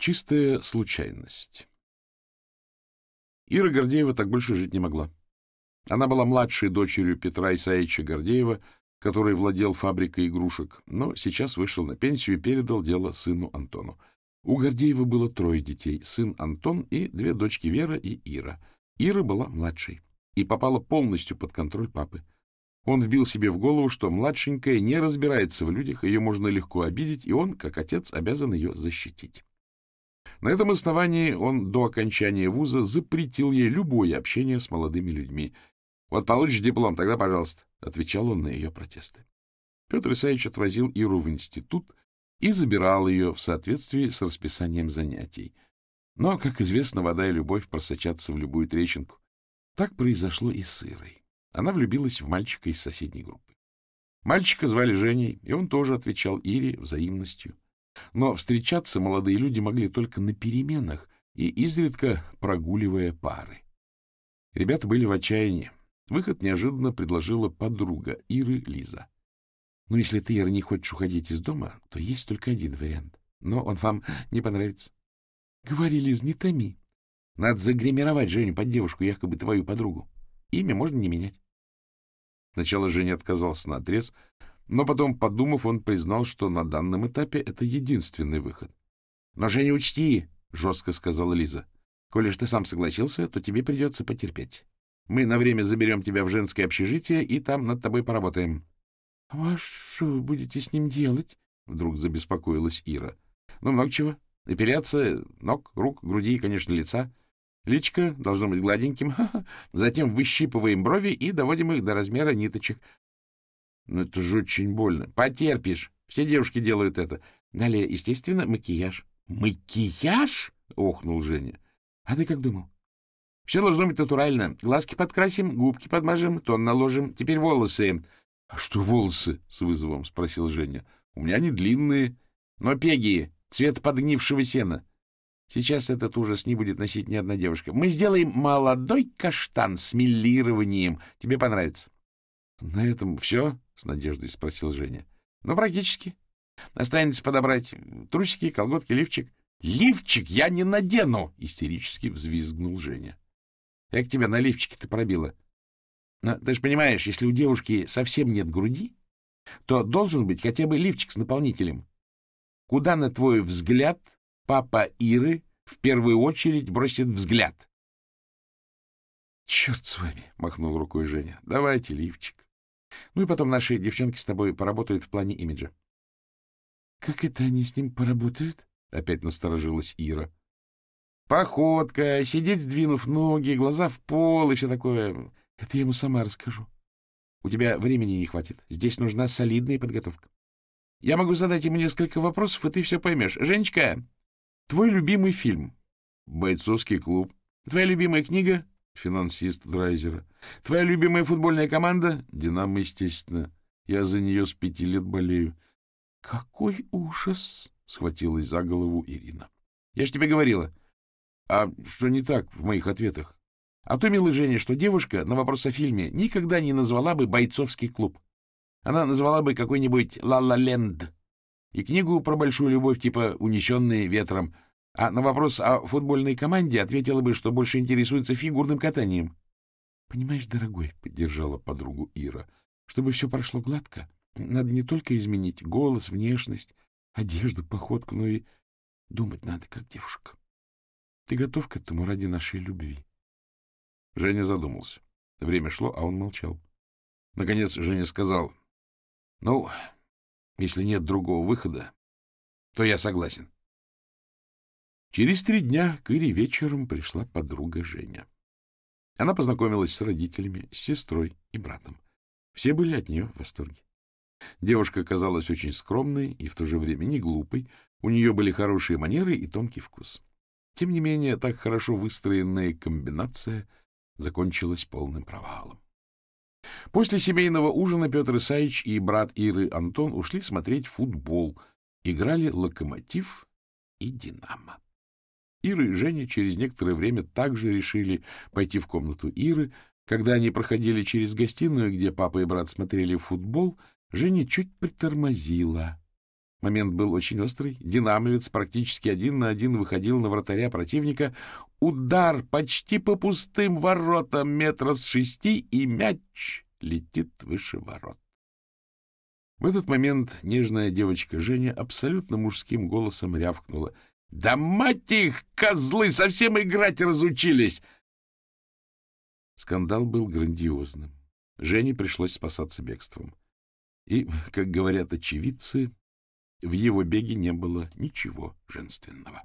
Чистая случайность. Ира Гордеева так больше жить не могла. Она была младшей дочерью Петра Исаевича Гордеева, который владел фабрикой игрушек, но сейчас вышел на пенсию и передал дело сыну Антону. У Гордеева было трое детей — сын Антон и две дочки Вера и Ира. Ира была младшей и попала полностью под контроль папы. Он вбил себе в голову, что младшенькая не разбирается в людях, ее можно легко обидеть, и он, как отец, обязан ее защитить. На этом основании он до окончания вуза запретил ей любое общение с молодыми людьми. «Вот получишь диплом, тогда пожалуйста», — отвечал он на ее протесты. Петр Исаевич отвозил Иру в институт и забирал ее в соответствии с расписанием занятий. Но, как известно, вода и любовь просочатся в любую трещинку. Так произошло и с Ирой. Она влюбилась в мальчика из соседней группы. Мальчика звали Женей, и он тоже отвечал Ире взаимностью. Но встречаться молодые люди могли только на переменах и изредка прогуливая пары. Ребята были в отчаянии. Выход неожиданно предложила подруга Иры Лиза. — Ну, если ты, Ира, не хочешь уходить из дома, то есть только один вариант. Но он вам не понравится. — Говори, Лиз, не томи. Надо загримировать Женю под девушку, якобы твою подругу. Имя можно не менять. Сначала Женя отказался на отрез, но потом, подумав, он признал, что на данном этапе это единственный выход. — Но, Женя, учти, — жестко сказала Лиза, — коли ж ты сам согласился, то тебе придется потерпеть. Мы на время заберем тебя в женское общежитие и там над тобой поработаем. — А что вы будете с ним делать? — вдруг забеспокоилась Ира. — Ну, много чего. Эпиляция ног, рук, груди и, конечно, лица. Личка должно быть гладеньким. Затем выщипываем брови и доводим их до размера ниточек. Ну, это же очень больно. Потерпишь. Все девушки делают это. Далее, естественно, макияж. Макияж? Охнул Женя. А ты как думал? Все должно быть натурально. Глазки подкрасим, губки подмажем, тон наложим. Теперь волосы. — А что волосы? — с вызовом спросил Женя. — У меня они длинные, но пеги, цвет подгнившего сена. Сейчас этот ужас не будет носить ни одна девушка. Мы сделаем молодой каштан с миллированием. Тебе понравится. — На этом все? — с надеждой спросил Женя. — Ну, практически. Останется подобрать трусики, колготки, лифчик. — Лифчик я не надену! — истерически взвизгнул Женя. — Как тебя на лифчике-то пробило? Но, ты же понимаешь, если у девушки совсем нет груди, то должен быть хотя бы лифчик с наполнителем. Куда, на твой взгляд, папа Иры в первую очередь бросит взгляд? — Черт с вами! — махнул рукой Женя. — Давайте лифчик. Ну и потом наши девчонки с тобой поработают в плане имиджа. — Как это они с ним поработают? — опять насторожилась Ира. — Походка, сидеть, сдвинув ноги, глаза в пол и все такое. Это я ему сама расскажу. У тебя времени не хватит. Здесь нужна солидная подготовка. Я могу задать ему несколько вопросов, и ты все поймешь. Женечка, твой любимый фильм? Бойцовский клуб. Твоя любимая книга? Финансист Драйзера. Твоя любимая футбольная команда? Динамо, естественно. Я за нее с пяти лет болею. Какой ужас! Схватилась за голову Ирина. Я ж тебе говорила. А что не так в моих ответах? А то, милый Женя, что девушка на вопрос о фильме никогда не назвала бы «Бойцовский клуб». Она назвала бы какой-нибудь «Ла-Ла-Ленд» и книгу про большую любовь типа «Унесенные ветром», а на вопрос о футбольной команде ответила бы, что больше интересуется фигурным катанием. — Понимаешь, дорогой, — поддержала подругу Ира, — чтобы все прошло гладко, надо не только изменить голос, внешность, одежду, походку, но и думать надо, как девушка. Ты готов к этому ради нашей любви? Женя задумался. Время шло, а он молчал. Наконец Женя сказал, — Ну, если нет другого выхода, то я согласен. Через три дня к Ире вечером пришла подруга Женя. Она познакомилась с родителями, с сестрой и братом. Все были от нее в восторге. Девушка казалась очень скромной и в то же время не глупой, у нее были хорошие манеры и тонкий вкус. Тем не менее, так хорошо выстроенная комбинация закончилась полным провалом. После семейного ужина Петр Исаевич и брат Иры Антон ушли смотреть футбол. Играли «Локомотив» и «Динамо». Ира и Женя через некоторое время также решили пойти в комнату Иры. Когда они проходили через гостиную, где папа и брат смотрели футбол, Женя чуть притормозила. Момент был очень острый. Динамовец практически один на один выходил на вратаря противника. Удар почти по пустым воротам метров с шести, и мяч летит выше ворот. В этот момент нежная девочка Женя абсолютно мужским голосом рявкнула. — Да мать их, козлы, совсем играть разучились! Скандал был грандиозным. Жене пришлось спасаться бегством. И, как говорят очевидцы, в его беге не было ничего женственного.